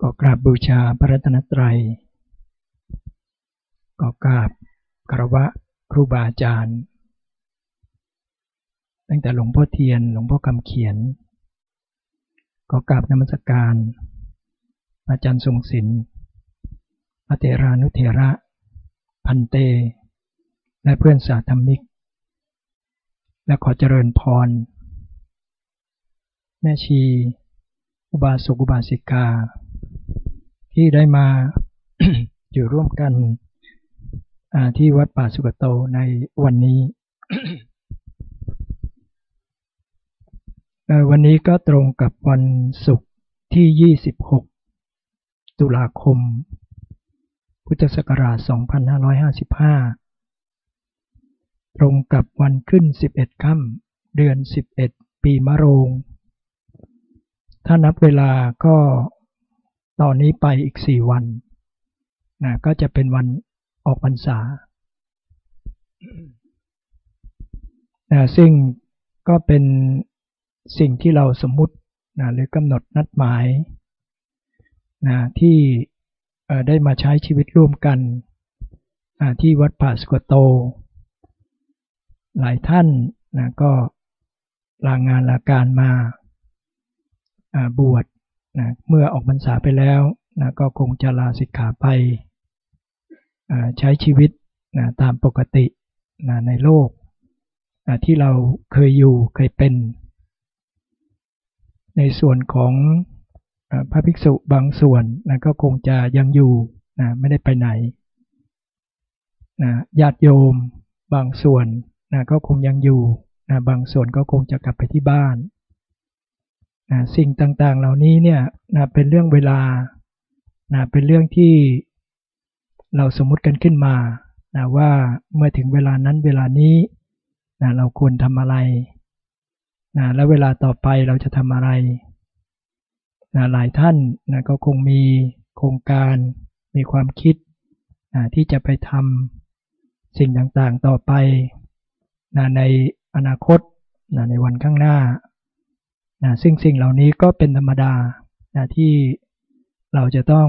ก็กราบบูชาพระรัตนตรัย ก็กราบคารวะครูบาอาจารย์ ตั้งแต่หลวงพ่อเทียน หลวงพ่อคำเขียน ก็กราบนมัสการอาจารย์ทรงศิลป์พระเทรานุเถระ พันเต และเพื่อนสาธมิก และขอเจริญพร แม่ชี อุบาสกอุบาสิกา ที่ได้มาอยู่ร่วมกันที่วัดป่าสุกโตในวันนี้ วันนี้ก็ตรงกับวันศุกร์ที่ 26 ตุลาคม พุทธศักราช 2555 ตรงกับวันขึ้น 11 ค่ำเดือน 11 ปีมะโรง ถ้านับเวลาก็ ตอนนี้ไปอีก4วันนะก็จะเป็นวันออกพรรษานะซึ่งก็เป็นสิ่งที่เราสมมุตินะหรือกำหนดนัดหมายนะที่ได้มาใช้ชีวิตร่วมกันนะที่วัดป่าสกโต หลายท่านนะก็ลางงานลาการมาบวช นะเมื่อออกพรรษาไปแล้วนะก็คงจะลาสิกขาไปใช้ชีวิตนะตามปกตินะในโลกนะที่เราเคยอยู่เคยเป็น ในส่วนของพระภิกษุบางส่วนนะก็คงจะยังอยู่นะไม่ได้ไปไหนนะญาติโยมบางส่วนนะก็คงยังอยู่นะบางส่วนก็คงจะกลับไปที่บ้าน นะสิ่งต่างๆ เหล่านี้เนี่ยนะเป็นเรื่องเวลานะเป็นเรื่องที่เราสมมติกันขึ้นมานะว่าเมื่อถึงเวลานั้นเวลานี้นะเราควรทำอะไรนะแล้วเวลาต่อไปเราจะทำอะไรนะหลายท่านนะก็คงมีโครงการมีความคิดนะที่จะไปทำสิ่งต่างๆต่อไปนะในอนาคตนะในวันข้างหน้า นะซึ่งสิ่งเหล่านี้ก็เป็นธรรมดานะที่เราจะต้อง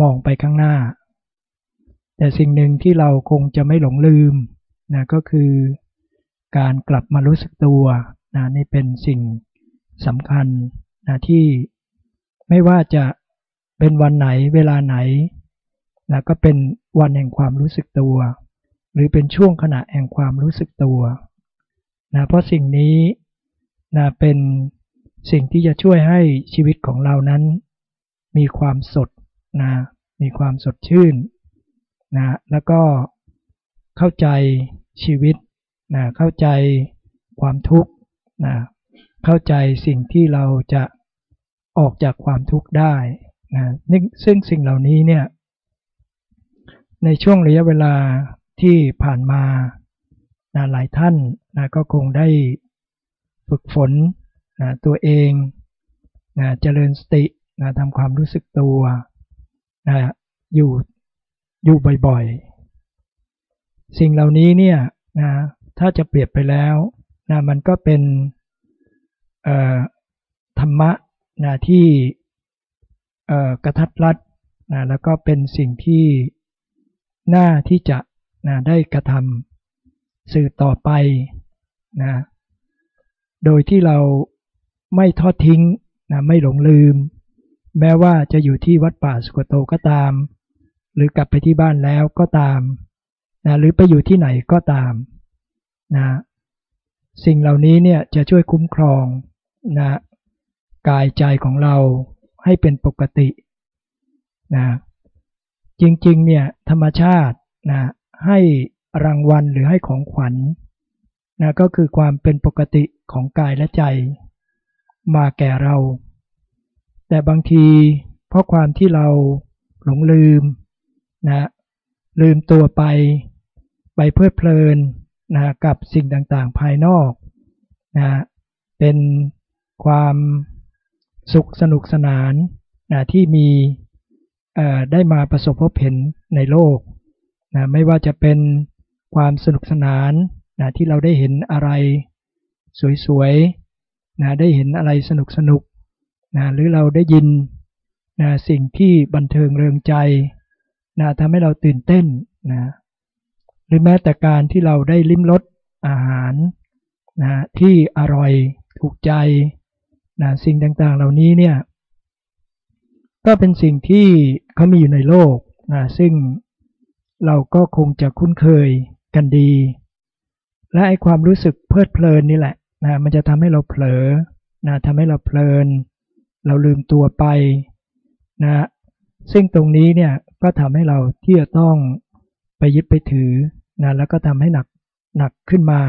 มองไปข้างหน้า แต่สิ่งหนึ่งที่เราคงจะไม่หลงลืมนะก็คือการกลับมารู้สึกตัวนะนี่เป็นสิ่งสำคัญนะที่ไม่ว่าจะเป็นวันไหนเวลาไหนนะก็เป็นวันแห่งความรู้สึกตัว หรือเป็นช่วงขณะแห่งความรู้สึกตัวนะเพราะสิ่งนี้นะเป็น สิ่งที่จะช่วยให้ชีวิตของเรานั้น มีความสดนะมีความสดชื่นนะแล้วก็เข้าใจชีวิตนะเข้าใจความทุกข์นะเข้าใจสิ่งที่เราจะออกจากความทุกข์ได้นะซึ่งสิ่งเหล่านี้เนี่ยในช่วงระยะเวลาที่ผ่านมานะหลายท่านนะก็คงได้ฝึกฝน นะตัวเองนะเจริญสตินะทำความรู้สึกตัวนะอยู่อยู่บ่อยๆ สิ่งเหล่านี้เนี่ยนะถ้าจะเปรียบไปแล้วนะมันก็เป็นธรรมะนะที่กระทัดรัดนะแล้วก็เป็นสิ่งที่น่าที่จะนะได้กระทำสื่อต่อไปนะโดยที่เรา ไม่ทอดทิ้งนะไม่หลงลืม แม้ว่าจะอยู่ที่วัดป่าสุกโตก็ตาม หรือกลับไปที่บ้านแล้วก็ตามนะหรือไปอยู่ที่ไหนก็ตามนะสิ่งเหล่านี้เนี่ยจะช่วยคุ้มครองนะกายใจของเราให้เป็นปกตินะจริงๆเนี่ยธรรมชาตินะให้รางวัลหรือให้ของขวัญนะก็คือความเป็นปกติของกายและใจ มาแก่เรา แต่บางทีเพราะความที่เราหลงลืมนะลืมตัวไปไปเพลิดเพลินนะกับสิ่งต่างๆ ภายนอกนะเป็นความสุขสนุกสนานนะที่มีได้มาประสบพบเห็นในโลกนะไม่ว่าจะเป็นความสนุกสนานนะที่เราได้เห็นอะไร สวยๆ นะได้เห็นอะไรสนุกสนุกนะหรือเราได้ยินนะสิ่งที่บันเทิงเริงใจนะทำให้เราตื่นเต้นนะหรือแม้แต่การที่เราได้ลิ้มรสอาหารนะที่อร่อยถูกใจนะสิ่งต่างๆเหล่านี้เนี่ยก็เป็นสิ่งที่เขามีอยู่ในโลกนะซึ่งเราก็คงจะคุ้นเคยกันดี และไอความรู้สึกเพลิดเพลินนี่แหละ นะมันจะทำให้เราเผลอนะทำให้เราเพลิน เราลืมตัวไปนะซึ่งตรงนี้เนี่ยก็ทำให้เราที่จะต้องไปยึดไปถือนะแล้วก็ทำให้หนักหนักขึ้นมา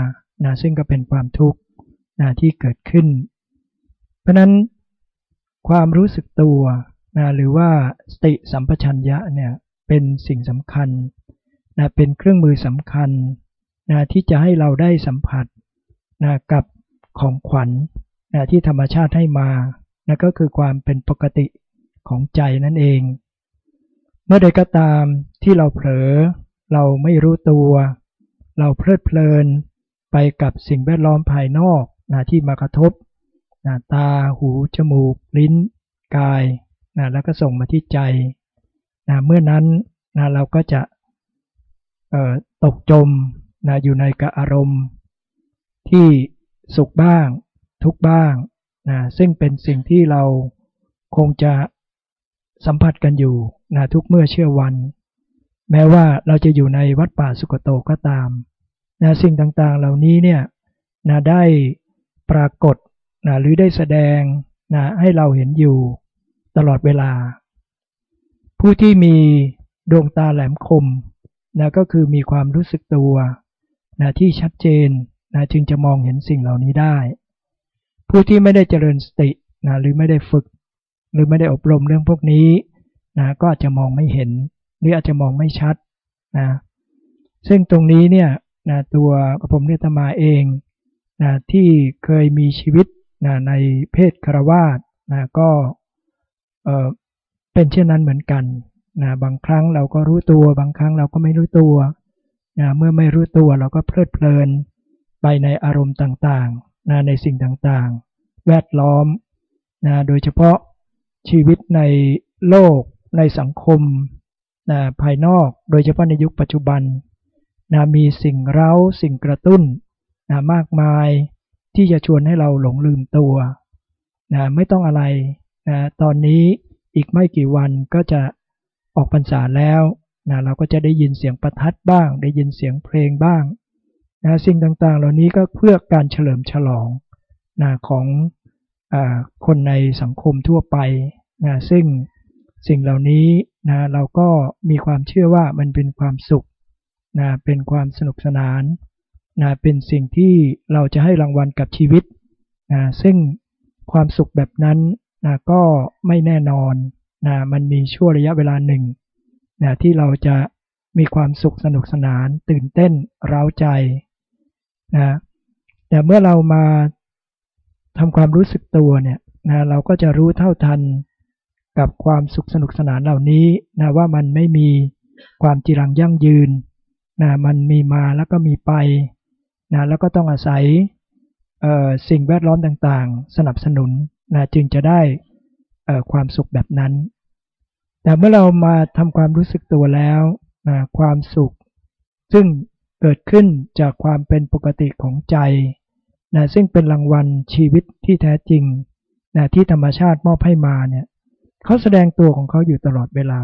นะซึ่งก็เป็นความทุกข์นะที่เกิดขึ้น เพราะนั้นความรู้สึกตัวนะหรือว่าสติสัมปชัญญะเนี่ยเป็นสิ่งสำคัญนะเป็นเครื่องมือสำคัญนะที่จะให้เราได้สัมผัสนะกับ ของขวัญนะที่ธรรมชาติให้มานะก็คือความเป็นปกติของใจนั่นเอง เมื่อใดก็ตามที่เราเผลอ เราไม่รู้ตัว เราเพลิดเพลินไปกับสิ่งแวดล้อมภายนอกนะที่มากระทบนะตาหู จมูก ลิ้น กายนะแล้วก็ส่งมาที่ใจนะเมื่อนั้นนะเราก็จะตกจมนะอยู่ในกอารมณ์ ที่ สุขบ้าง ทุกบ้างนะซึ่งเป็นสิ่งที่เราคงจะสัมผัสกันอยู่นะทุกเมื่อเชื่อวัน แม้ว่าเราจะอยู่ในวัดป่าสุกโตก็ตามนะสิ่งต่างๆเหล่านี้เนี่ยนะได้ปรากฏนะหรือได้แสดงนะให้เราเห็นอยู่ตลอดเวลา ผู้ที่มีดวงตาแหลมคมนะก็คือมีความรู้สึกตัวนะที่ชัดเจน นะจึงจะมองเห็นสิ่งเหล่านี้ได้ ผู้ที่ไม่ได้เจริญสตินะหรือไม่ได้ฝึก หรือไม่ได้อบรมเรื่องพวกนี้นะก็อาจจะมองไม่เห็น หรืออาจจะมองไม่ชัดนะซึ่งตรงนี้เนี่ยนะตัวกระผมเนตมาเองนะที่เคยมีชีวิตนะในเพศคารวาสนะก็เออเป็นเช่นนั้นเหมือนกันนะบางครั้งเราก็รู้ตัว บางครั้งเราก็ไม่รู้ตัวนะเมื่อไม่รู้ตัวเราก็เพลิดเพลิน ไปในอารมณ์ต่างๆนะในสิ่งต่างๆ แวดล้อมนะโดยเฉพาะชีวิตในโลกในสังคมนะภายนอก โดยเฉพาะในยุคปัจจุบันนะมีสิ่งเร้าสิ่งกระตุ้นนะมากมายที่จะชวนให้เราหลงลืมตัวนะไม่ต้องอะไรนะตอนนี้อีกไม่กี่วันก็จะออกพรรษาแล้วนะเราก็จะได้ยินเสียงประทัดบ้าง ได้ยินเสียงเพลงบ้าง นะสิ่งต่างๆ เหล่านี้ก็เพื่อการเฉลิมฉลองนะของอคนในสังคมทั่วไปนะซึ่งสิ่งเหล่านี้นะเราก็มีความเชื่อว่ามันเป็นความสุขนะเป็นความสนุกสนานนะเป็นสิ่งที่เราจะให้รางวัลกับชีวิตนะซึ่งความสุขแบบนั้นนะก็ไม่แน่นอนนะมันมีช่วงระยะเวลาหนึ่งนะที่เราจะมีความสุขสนุกสนาน ตื่นเต้น เร้าใจ นะแต่เมื่อเรามาทำความรู้สึกตัวเนี่ยนะเราก็จะรู้เท่าทันกับความสุขสนุกสนานเหล่านี้นะว่ามันไม่มีความจีรังยั่งยืนนะมันมีมาแล้วก็มีไปนะแล้วก็ต้องอาศัยสิ่งแวดล้อมต่างๆ สนับสนุนนะจึงจะได้ความสุขแบบนั้น แต่เมื่อเรามาทำความรู้สึกตัวแล้วนะความสุข ซึ่ง เกิดขึ้นจากความเป็นปกติของใจนะซึ่งเป็นรางวัลชีวิตที่แท้จริงนะที่ธรรมชาติมอบให้มาเนี่ยเขาแสดงตัวของเขาอยู่ตลอดเวลา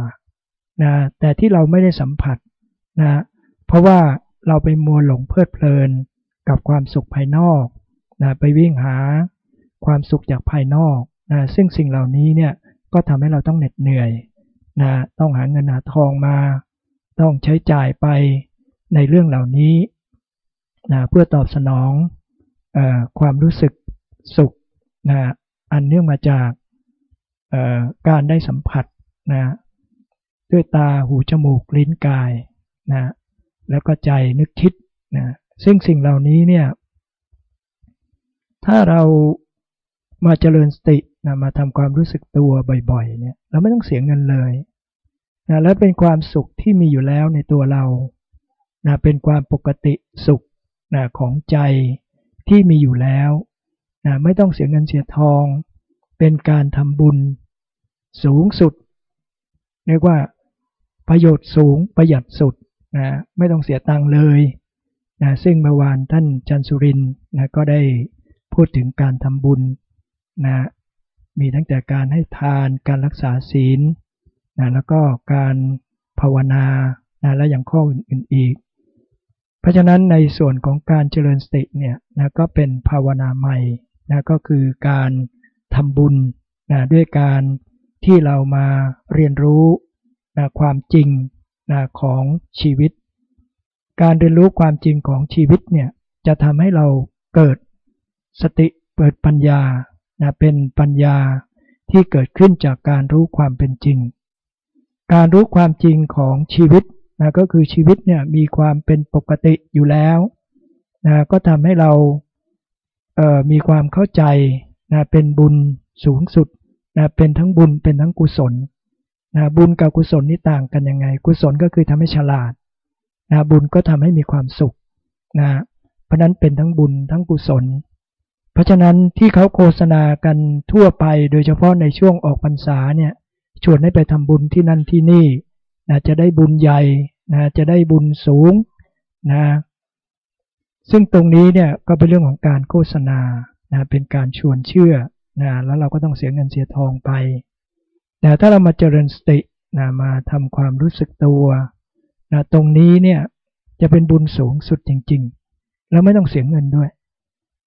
นะแต่ที่เราไม่ได้สัมผัสนะเพราะว่าเราไปมัวหลงเพลิดเพลินกับความสุขภายนอกนะไปวิ่งหาความสุขจากภายนอกนะซึ่งสิ่งเหล่านี้เนี่ยก็ทำให้เราต้องเหน็ดเหนื่อยนะต้องหาเงินหาทองมา ต้องใช้จ่ายไป ในเรื่องเหล่านี้นะเพื่อตอบสนองอความรู้สึกสุขนะอันเนื่องมาจากการได้สัมผัสนะด้วยตาหูจมูกลิ้นกายนะแล้วก็ใจนึกคิดนะซึ่งสิ่งเหล่านี้เนี่ยถ้าเรามาเจริญสตินะมาทำความรู้สึกตัวบ่อยๆเนี่ยเราไม่ต้องเสียเงินเลยนะและเป็นความสุขที่มีอยู่แล้วในตัวเรา นะเป็นความปกติสุขนะของใจที่มีอยู่แล้วนะไม่ต้องเสียเงินเสียทอง เป็นการทำบุญสูงสุด เรียกว่าประโยชน์สูงประหยัดสุดนะไม่ต้องเสียตังค์เลยนะซึ่งเมื่อวานท่านจันสุรินนะก็ได้พูดถึงการทำบุญนะมีตั้งแต่การให้ทานการรักษาศีลนะแล้วก็การภาวนานะและอย่างข้ออื่นๆอีก เพราะฉะนั้นในส่วนของการเจริญสติเนี่ยนะก็เป็นภาวนาใหม่นะก็คือการทำบุญนะด้วยการที่เรามาเรียนรู้นะความจริงนะของชีวิต การเรียนรู้ความจริงของชีวิตเนี่ยจะทำให้เราเกิดสติเปิดปัญญานะเป็นปัญญาที่เกิดขึ้นจากการรู้ความเป็นจริง การรู้ความจริงของชีวิต นะก็คือชีวิตเนี่ยมีความเป็นปกติอยู่แล้วนะก็ทำให้เราเมีความเข้าใจนะเป็นบุญสูงสุดนะเป็นทั้งบุญเป็นทั้งกุศลนะบุญกับกุศลนี่ต่างกันยังไง กุศลก็คือทำให้ฉลาดนะบุญก็ทำให้มีความสุขนะเพราะนั้นเป็นทั้งบุญทั้งกุศล เพราะฉะนั้นที่เขาโฆษณากันทั่วไป โดยเฉพาะในช่วงออกพรรษาเนี่ยชวนให้ไปทำบุญที่นั่นที่นี่ นะจะได้บุญใหญ่นะจะได้บุญสูงนะซึ่งตรงนี้เนี่ยก็เป็นเรื่องของการโฆษณานะเป็นการชวนเชื่อนะแล้วเราก็ต้องเสียเงินเสียทองไป แต่ถ้าเรามาเจริญสตินะมาทำความรู้สึกตัวนะตรงนี้เนี่ยจะเป็นบุญสูงสุดจริงๆ แล้วไม่ต้องเสียเงินด้วย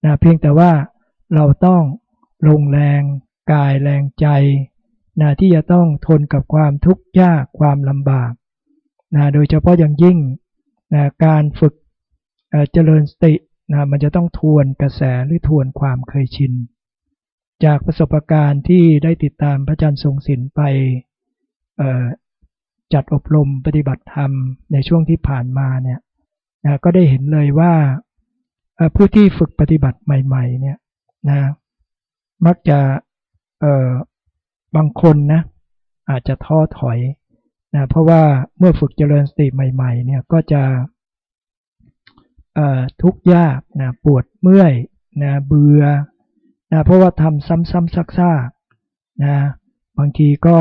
นะเพียงแต่ว่าเราต้องลงแรงกายแรงใจ นะที่จะต้องทนกับความทุกข์ยากความลำบากนะโดยเฉพาะอย่างยิ่งนะการฝึกเจริญสตินะมันจะต้องทวนกระแสหรือทวนความเคยชิน จากประสบการณ์ที่ได้ติดตามพระอาจารย์ทรงศิลป์ไปจัดอบรมปฏิบัติธรรมในช่วงที่ผ่านมาเนี่ยนะก็ได้เห็นเลยว่าผู้ที่ฝึกปฏิบัติใหม่ ๆ เนี่ยนะมักจะ บางคนนะอาจจะท้อถอยนะเพราะว่าเมื่อฝึกเจริญสติใหม่ๆเนี่ยก็จะทุกข์ยากนะปวดเมื่อยนะเบื่อนะเพราะว่าทำซ้ำๆซักๆนะบางทีก็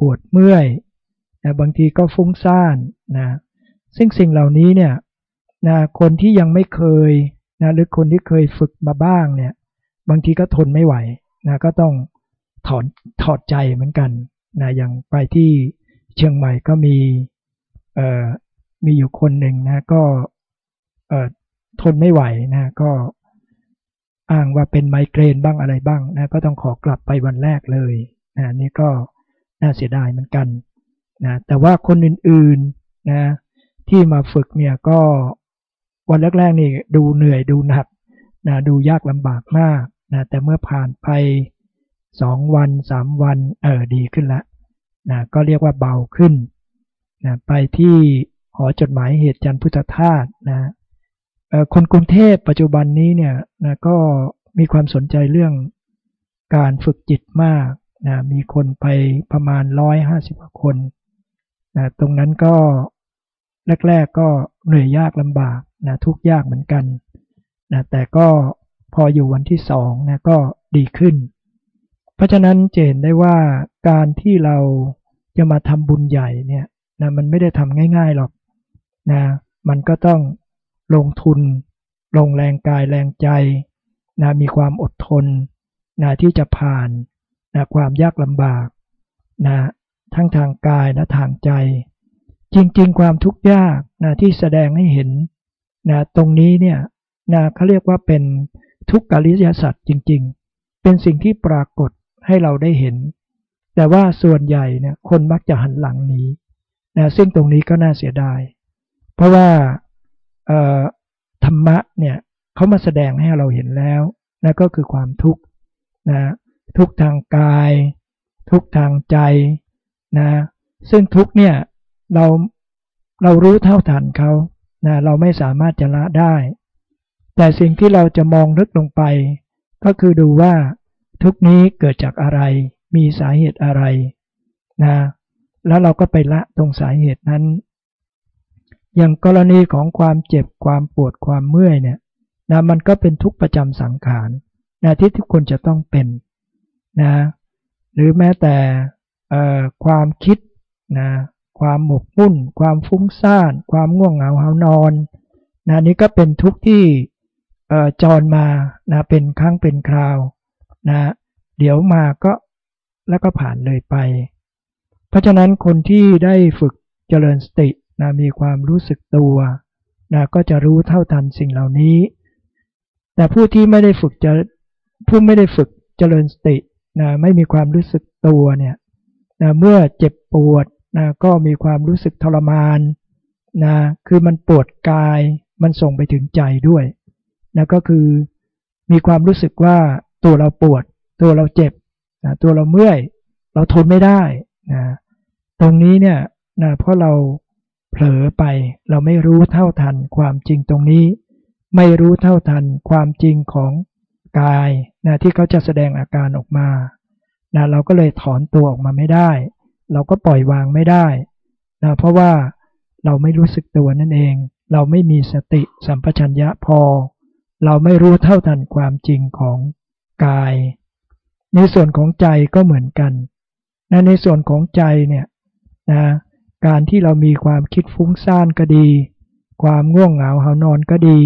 ปวดเมื่อยนะบางทีก็ฟุ้งซ่านนะซึ่งสิ่งเหล่านี้เนี่ยนะคนที่ยังไม่เคยนะหรือคนที่เคยฝึกมาบ้างเนี่ยบางทีก็ทนไม่ไหวนะก็ต้อง ถอนถอดใจเหมือนกันนะอย่างไปที่เชียงใหม่ก็มีเอ่อมีอยู่คนหนึ่งนะก็เอ่อทนไม่ไหวนะก็อ้างว่าเป็นไมเกรนบ้างอะไรบ้างนะก็ต้องขอกลับไปวันแรกเลยนะนี่ก็น่าเสียดายเหมือนกันนะแต่ว่าคนอื่นๆนะที่มาฝึกเนี่ยก็วันแรกๆนี่ดูเหนื่อยดูหนักนะดูยากลำบากมากนะแต่เมื่อผ่านไป สองวันสามวันเออดีขึ้นละนะก็เรียกว่าเบาขึ้นนะไปที่หอจดหมายเหตุจันพุทธทาสนะคนกรุงเทพปัจจุบันนี้เนี่ยนะก็มีความสนใจเรื่องการฝึกจิตมากนะมีคนไปประมาณร้อยห้าสิบคนนะตรงนั้นก็แรก ๆก็เหนื่อยยากลำบากนะทุกยากเหมือนกันนะแต่ก็พออยู่วันที่สองนะก็ดีขึ้น เพราะฉะนั้นเจนได้ว่าการที่เราจะมาทำบุญใหญ่เนี่ยนะมันไม่ได้ทำง่าย ๆหรอกนะมันก็ต้องลงทุน ลงแรงกายแรงใจนะมีความอดทนนะที่จะผ่านนะความยากลำบากนะทั้งทางกายและทางใจ จริงๆ ความทุกข์ยากนะที่แสดงให้เห็นนะตรงนี้เนี่ยนะเขาเรียกว่าเป็นทุกขอริยสัจจริง ๆ เป็นสิ่งที่ปรากฏ ให้เราได้เห็น แต่ว่าส่วนใหญ่เนี่ยคนมักจะหันหลังหนีนะซึ่งตรงนี้ก็น่าเสียดาย เพราะว่าธรรมะเนี่ยเขามาแสดงให้เราเห็นแล้วนะก็คือความทุกข์นะทุกทางกาย ทุกทางใจนะซึ่งทุกเนี่ยเราเรารู้เท่าทันเขานะเราไม่สามารถจะละได้ แต่สิ่งที่เราจะมองลึกลงไป ก็คือดูว่า ทุกนี้เกิดจากอะไร มีสาเหตุอะไรนะแล้วเราก็ไปละตรงสาเหตุนั้น อย่างกรณีของความเจ็บความปวดความเมื่อยเนี่ยนะมันก็เป็นทุกประจำสังขารนะที่ทุกคนจะต้องเป็นนะหรือแม้แต่ความคิดนะความหมกมุ่น ความฟุ้งซ่าน ความง่วงเหงาหานอนนะนี่ก็เป็นทุกข์ที่จรมานะเป็นครั้งเป็นคราว นะเดี๋ยวมาก็แล้วก็ผ่านเลยไป เพราะฉะนั้นคนที่ได้ฝึกเจริญสตินะมีความรู้สึกตัวนะก็จะรู้เท่าทันสิ่งเหล่านี้ แต่ผู้ที่ไม่ได้ฝึกจะผู้ไม่ได้ฝึกเจริญสตินะไม่มีความรู้สึกตัวเนี่ยนะเมื่อเจ็บปวดนะก็มีความรู้สึกทรมานนะคือมันปวดกายมันส่งไปถึงใจด้วยนะก็คือมีความรู้สึกว่า ตัวเราปวด ตัวเราเจ็บนะตัวเราเมื่อย เราทนไม่ได้นะตรงนี้เนี่ยนะเพราะเราเผลอไปเราไม่รู้เท่าทันความจริงตรงนี้ ไม่รู้เท่าทันความจริงของกายนะที่เขาจะแสดงอาการออกมานะเราก็เลยถอนตัวออกมาไม่ได้ เราก็ปล่อยวางไม่ได้นะเพราะว่าเราไม่รู้สึกตัวนั่นเอง เราไม่มีสติสัมปชัญญะพอ เราไม่รู้เท่าทันความจริงของ กาย ในส่วนของใจก็เหมือนกันนะในส่วนของใจเนี่ยนะการที่เรามีความคิดฟุ้งซ่านก็ดี ความง่วงเหงาหานอนก็ดี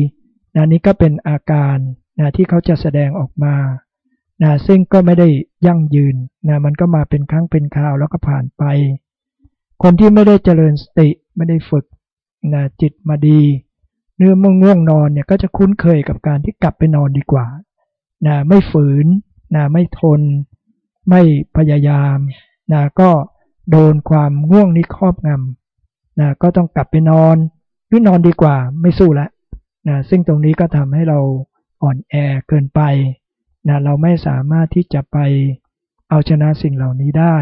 นะนี่ก็เป็นอาการนะที่เขาจะแสดงออกมานะซึ่งก็ไม่ได้ยั่งยืนนะมันก็มาเป็นครั้งเป็นคราวแล้วก็ผ่านไป คนที่ไม่ได้เจริญสติไม่ได้ฝึกนะจิตมาดีเนื้อม่วงง่วงนอนเนี่ยก็จะคุ้นเคยกับการที่กลับไปนอนดีกว่า นะไม่ฝืนนะไม่ทน ไม่พยายามนะก็โดนความง่วงนี้ครอบงำนะก็ต้องกลับไปนอนหรือนอนดีกว่าไม่สู้ละนะซึ่งตรงนี้ก็ทำให้เราอ่อนแอเกินไปนะเราไม่สามารถที่จะไปเอาชนะสิ่งเหล่านี้ได้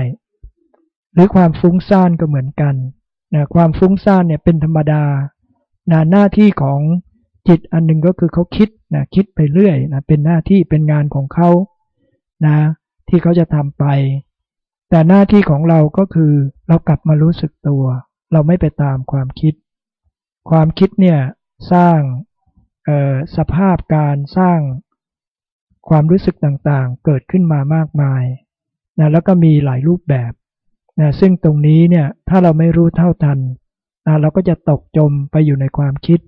หรือความฟุ้งซ่านก็เหมือนกันนะความฟุ้งซ่านเนี่ยเป็นธรรมดานะหน้าที่ของ จิตอันหนึ่งก็คือเขาคิดนะคิดไปเรื่อยนะเป็นหน้าที่เป็นงานของเขานะที่เขาจะทำไป แต่หน้าที่ของเราก็คือเรากลับมารู้สึกตัว เราไม่ไปตามความคิด ความคิดเนี่ยสร้างสภาพการสร้างความรู้สึกต่างๆ เกิดขึ้นมามากมายนะแล้วก็มีหลายรูปแบบนะซึ่งตรงนี้เนี่ยถ้าเราไม่รู้เท่าทันนะเราก็จะตกจมไปอยู่ในความคิด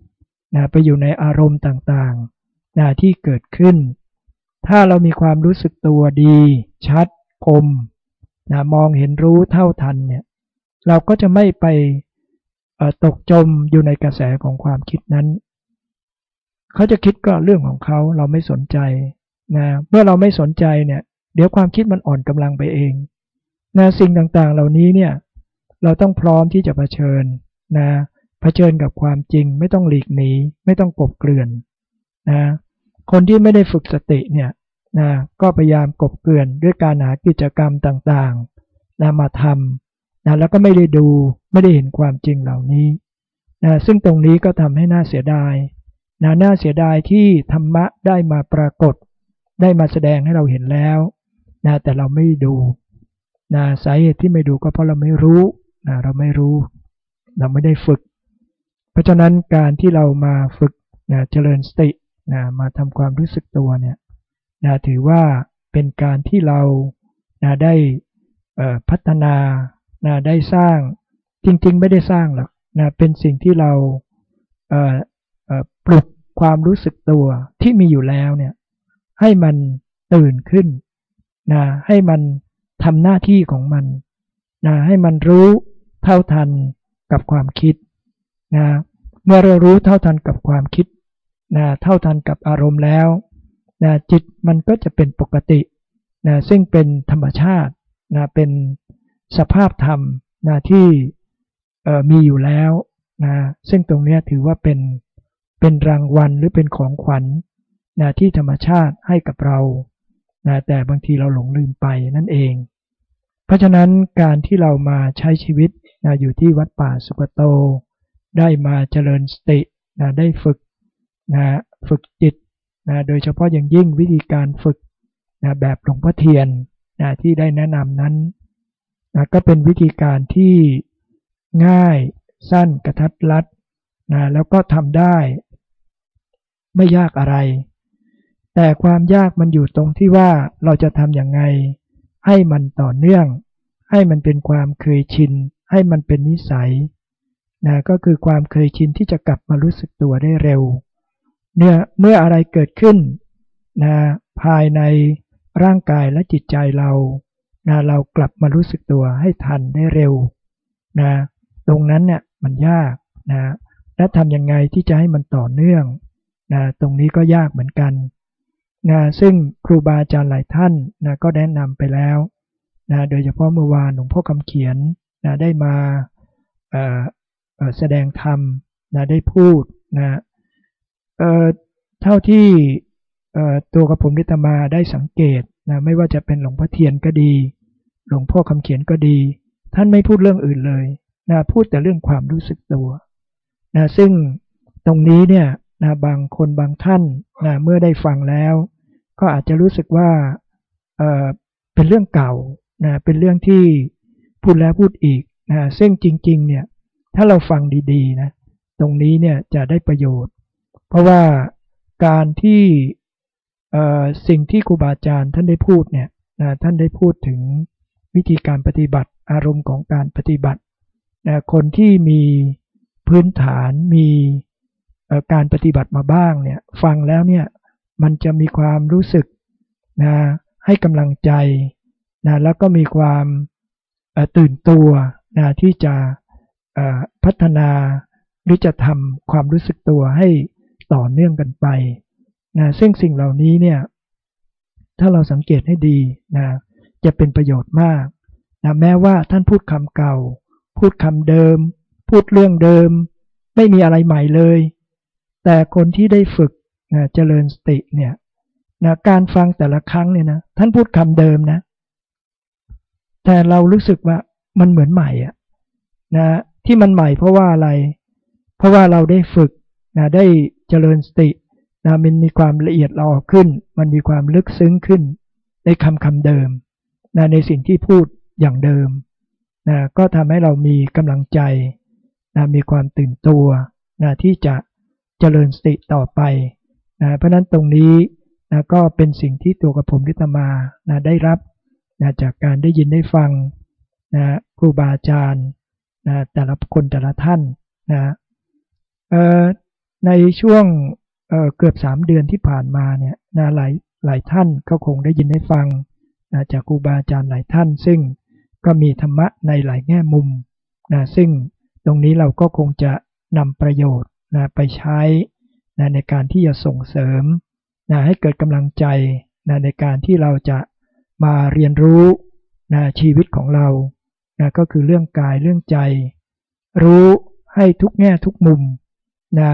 นะไปอยู่ในอารมณ์ต่างๆนะที่เกิดขึ้น ถ้าเรามีความรู้สึกตัวดี ชัด คมนะมองเห็นรู้เท่าทันเนี่ยเราก็จะไม่ไปตกจมอยู่ในกระแสของความคิดนั้น เขาจะคิดก็เรื่องของเขาเราไม่สนใจนะเมื่อเราไม่สนใจเนี่ยเดี๋ยวความคิดมันอ่อนกำลังไปเองนะสิ่งต่างๆ เหล่านี้เนี่ยเราต้องพร้อมที่จะะเผชิญนะ เผชิญกับความจริง ไม่ต้องหลีกหนี ไม่ต้องกบเกลื่อนนะคนที่ไม่ได้ฝึกสติเนี่ยนะก็พยายามกบเกลื่อนด้วยการหากิจกรรมต่างๆนะมาทำนะแล้วก็ไม่ได้ดูไม่ได้เห็นความจริงเหล่านี้นะซึ่งตรงนี้ก็ทำให้น่าเสียดายนะน่าเสียดายที่ธรรมะได้มาปรากฏ ได้มาแสดงให้เราเห็นแล้วนะแต่เราไม่ดูนะสาเหตุที่ไม่ดูก็เพราะเราไม่รู้นะเราไม่รู้ เราไม่ได้ฝึก เพราะฉะนั้นการที่เรามาฝึกนะเจริญสตินะมาทำความรู้สึกตัวเนี่ยนะถือว่าเป็นการที่เรานะได้พัฒนานะได้สร้างจริงๆ ไม่ได้สร้างหรอกนะเป็นสิ่งที่เราปลุกความรู้สึกตัวที่มีอยู่แล้วเนี่ยให้มันตื่นขึ้นนะให้มันทำหน้าที่ของมันนะให้มันรู้เท่าทันกับความคิด นะเมื่อเรารู้เท่าทันกับความคิดนะเท่าทันกับอารมณ์แล้วนะจิตมันก็จะเป็นปกตินะซึ่งเป็นธรรมชาตินะเป็นสภาพธรรมนะที่มีอยู่แล้วนะซึ่งตรงนี้ถือว่าเป็นเป็นรางวัลหรือเป็นของขวัญนะที่ธรรมชาติให้กับเรานะแต่บางทีเราหลงลืมไปนั่นเอง เพราะฉะนั้นการที่เรามาใช้ชีวิตนะอยู่ที่วัดป่าสุกโต ได้มาเจริญสตินะได้ฝึกนะฝึกจิตนะโดยเฉพาะอย่างยิ่งวิธีการฝึกนะแบบหลวงพ่อเทียนนะที่ได้แนะนำนั้นนะก็เป็นวิธีการที่ง่ายสั้นกระทัดรัดนะแล้วก็ทำได้ ไม่ยากอะไร แต่ความยากมันอยู่ตรงที่ว่าเราจะทำอย่างไง ให้มันต่อเนื่อง ให้มันเป็นความเคยชิน ให้มันเป็นนิสัย นะก็คือความเคยชินที่จะกลับมารู้สึกตัวได้เร็วเนี่ยเมื่ออะไรเกิดขึ้นนะภายในร่างกายและจิตใจเรานะเรากลับมารู้สึกตัวให้ทันได้เร็วนะตรงนั้นเนี่ยมันยากนะและทำยังไงที่จะให้มันต่อเนื่องนะตรงนี้ก็ยากเหมือนกันนะซึ่งครูบาอาจารย์หลายท่านนะก็แนะนำไปแล้วนะโดยเฉพาะเมื่อวานหลวงพ่อคำเขียนนะได้มา แสดงธรรมนะได้พูดนะเเท่าที่ตัวกระผมนิตมาได้สังเกตนะไม่ว่าจะเป็นหลวงพ่อเทียนก็ดี หลวงพ่อคำเขียนก็ดี ท่านไม่พูดเรื่องอื่นเลยนะพูดแต่เรื่องความรู้สึกตัวนะซึ่งตรงนี้เนี่ยนะบางคนบางท่านนะเมื่อได้ฟังแล้ว ก็อาจจะรู้สึกว่าเเป็นเรื่องเก่านะเป็นเรื่องที่พูดแล้วพูดอีกนะซึ่งจริง ๆ เนี่ย ถ้าเราฟังดีๆนะตรงนี้เนี่ยจะได้ประโยชน์ เพราะว่าการที่สิ่งที่ครูบาอาจารย์ท่านได้พูดเนี่ยนะท่านได้พูดถึงวิธีการปฏิบัติอารมณ์ของการปฏิบัตินะคนที่มีพื้นฐานมีการปฏิบัติมาบ้างเนี่ยฟังแล้วเนี่ยมันจะมีความรู้สึกนะให้กำลังใจนะแล้วก็มีความตื่นตัวนะที่จะ พัฒนาหรือจะทำความรู้สึกตัวให้ต่อเนื่องกันไปนะซึ่งสิ่งเหล่านี้เนี่ยถ้าเราสังเกตให้ดีนะจะเป็นประโยชน์มากนะแม้ว่าท่านพูดคำเก่า พูดคำเดิม พูดเรื่องเดิม ไม่มีอะไรใหม่เลย แต่คนที่ได้ฝึกนะเจริญสติเนี่ยนะการฟังแต่ละครั้งเนี่ยนะท่านพูดคำเดิมนะ แต่เรารู้สึกว่ามันเหมือนใหม่อะนะ ที่มันใหม่เพราะว่าอะไร เพราะว่าเราได้ฝึกนะได้เจริญสตินะมันมีความละเอียดละออขึ้น มันมีความลึกซึ้งขึ้น ในคำคำเดิมนะในสิ่งที่พูดอย่างเดิมนะก็ทำให้เรามีกำลังใจนะมีความตื่นตัวนะที่จะเจริญสติต่อไปนะเพราะนั้นตรงนี้นะก็เป็นสิ่งที่ตัวกับผมทิตมานะได้รับนะจากการได้ยินได้ฟังนะครูบาอาจารย์ นะแต่ละคนแต่ละท่านนะในช่วงเเกือบสามเดือนที่ผ่านมาเนี่ยนะหลายหลายท่านก็คงได้ยินได้ฟังนะจากครูบาอาจารย์หลายท่าน ซึ่งก็มีธรรมะในหลายแง่มุมนะซึ่งตรงนี้เราก็คงจะนำประโยชน์นะไปใช้นะในการที่จะส่งเสริมนะให้เกิดกำลังใจนะในการที่เราจะมาเรียนรู้นะชีวิตของเรา นะก็คือเรื่องกายเรื่องใจ รู้ให้ทุกแง่ทุกมุมนะ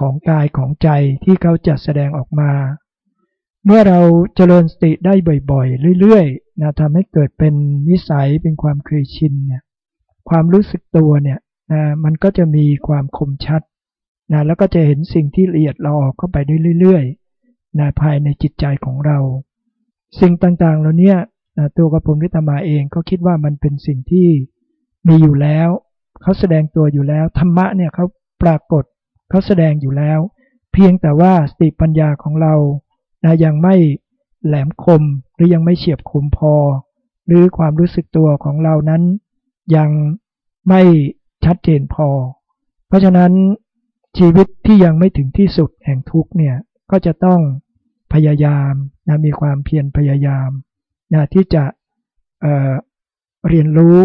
ของกายของใจที่เขาจะแสดงออกมา เมื่อเราเจริญสติได้บ่อยๆ เรื่อยๆนะทำให้เกิดเป็นนิสัยเป็นความเคยชินเนี่ยความรู้สึกตัวเนี่ยนะมันก็จะมีความคมชัดนะแล้วก็จะเห็นสิ่งที่ละเอียดเราออกเข้าไปได้เรื่อยๆนะภายในจิตใจของเรา สิ่งต่างๆเหล่านี้ นะตัวกระผมนิตมาเองก็คิดว่ามันเป็นสิ่งที่มีอยู่แล้ว เขาแสดงตัวอยู่แล้ว ธรรมะเนี่ยเขาปรากฏเขาแสดงอยู่แล้ว เพียงแต่ว่าสติปัญญาของเรานะยังไม่แหลมคมหรือยังไม่เฉียบคมพอ หรือความรู้สึกตัวของเรานั้น ยังไม่ชัดเจนพอ เพราะฉะนั้นชีวิตที่ยังไม่ถึงที่สุดแห่งทุกเนี่ยก็จะต้องพยายามนะมีความเพียรพยายาม นะที่จะเเรียนรู้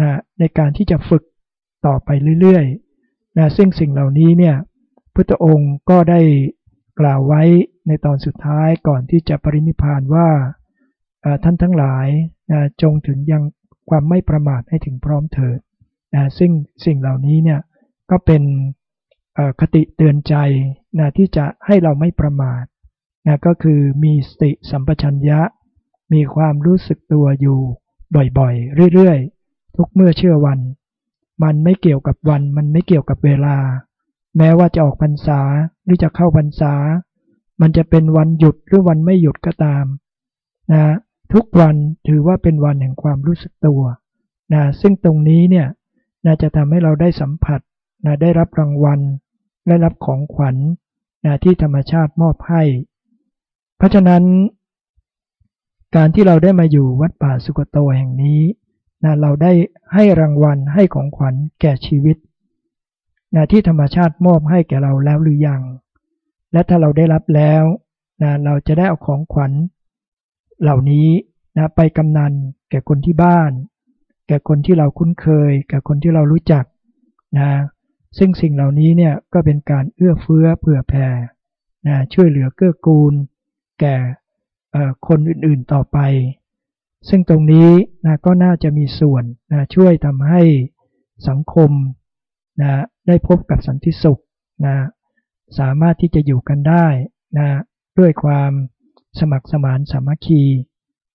นะในการที่จะฝึกต่อไปเรื่อยๆนะซึ่งสิ่งเหล่านี้เนี่ยพุทธองค์ก็ได้กล่าวไว้ในตอนสุดท้ายก่อนที่จะปรินิพานว่าท่านทั้งหลายนะจงถึงยังความไม่ประมาทให้ถึงพร้อมเถิดนะซึ่งสิ่งเหล่านี้เนี่ยก็เป็นคติเตือนใจนะที่จะให้เราไม่ประมาทนะก็คือมีสติสัมปชัญญะ มีความรู้สึกตัวอยู่บ่อยๆ เรื่อยๆ ทุกเมื่อเชื่อวัน มันไม่เกี่ยวกับวัน มันไม่เกี่ยวกับเวลา แม้ว่าจะออกพรรษาหรือจะเข้าพรรษา มันจะเป็นวันหยุดหรือวันไม่หยุดก็ตามนะทุกวันถือว่าเป็นวันแห่งความรู้สึกตัวนะซึ่งตรงนี้เนี่ยน่าจะทำให้เราได้สัมผัสนะได้รับรางวัล ได้รับของขวัญนะที่ธรรมชาติมอบให้ เพราะฉะนั้น การที่เราได้มาอยู่วัดป่าสุกโตแห่งนี้นะเราได้ให้รางวัลให้ของขวัญแก่ชีวิตนะที่ธรรมชาติมอบให้แก่เราแล้วหรือยัง และถ้าเราได้รับแล้วนะเราจะได้เอาของขวัญ เหล่านี้นะไปกำนันแก่คนที่บ้าน แก่คนที่เราคุ้นเคย แก่คนที่เรารู้จักนะซึ่งสิ่งเหล่านี้เนี่ยก็เป็นการเอื้อเฟื้อเผื่อแผ่นะช่วยเหลือเกื้อกูล แก่ คนอื่นๆต่อไป ซึ่งตรงนี้นะก็น่าจะมีส่วนนะช่วยทำให้สังคมนะได้พบกับสันติสุขนะสามารถที่จะอยู่กันได้นะด้วยความสมัครสมานสามัคคี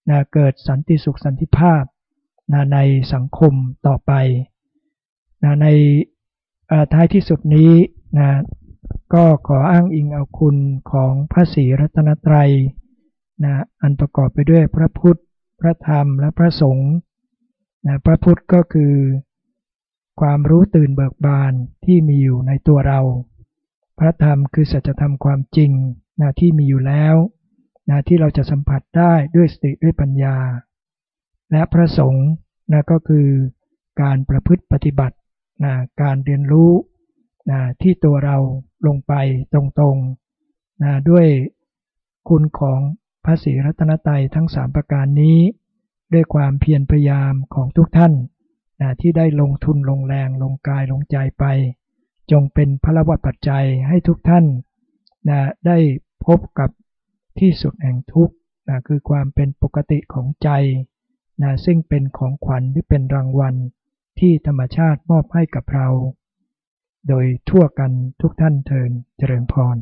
นะเกิดสันติสุขสันติภาพนะในสังคมต่อไปนะในท้ายที่สุดนี้นะก็ขออ้างอิงเอาคุณของพระศรีรัตนตรัย นะอันประกอบไปด้วยพระพุทธ พระธรรมและพระสงฆ์นะพระพุทธก็คือ ความรู้ตื่นเบิกบานที่มีอยู่ในตัวเรา พระธรรมคือสัจธรรมความจริงนะที่มีอยู่แล้วนะที่เราจะสัมผัสได้ด้วยสติด้วยปัญญา และพระสงฆ์นะก็คือการประพฤติปฏิบัตินะการเรียนรู้นะที่ตัวเราลงไปตรงๆนะด้วยคุณของ พระศรีรัตนตรัยทั้งสามประการนี้ ด้วยความเพียรพยายามของทุกท่านนะที่ได้ลงทุนลงแรงลงกายลงใจไป จงเป็นพระวัตปัจจัยให้ทุกท่านนะได้พบกับที่สุดแห่งทุกข์นะคือความเป็นปกติของใจนะซึ่งเป็นของขวัญหรือเป็นรางวัลที่ธรรมชาติมอบให้กับเรา โดยทั่วกันทุกท่านเทินเจริญพร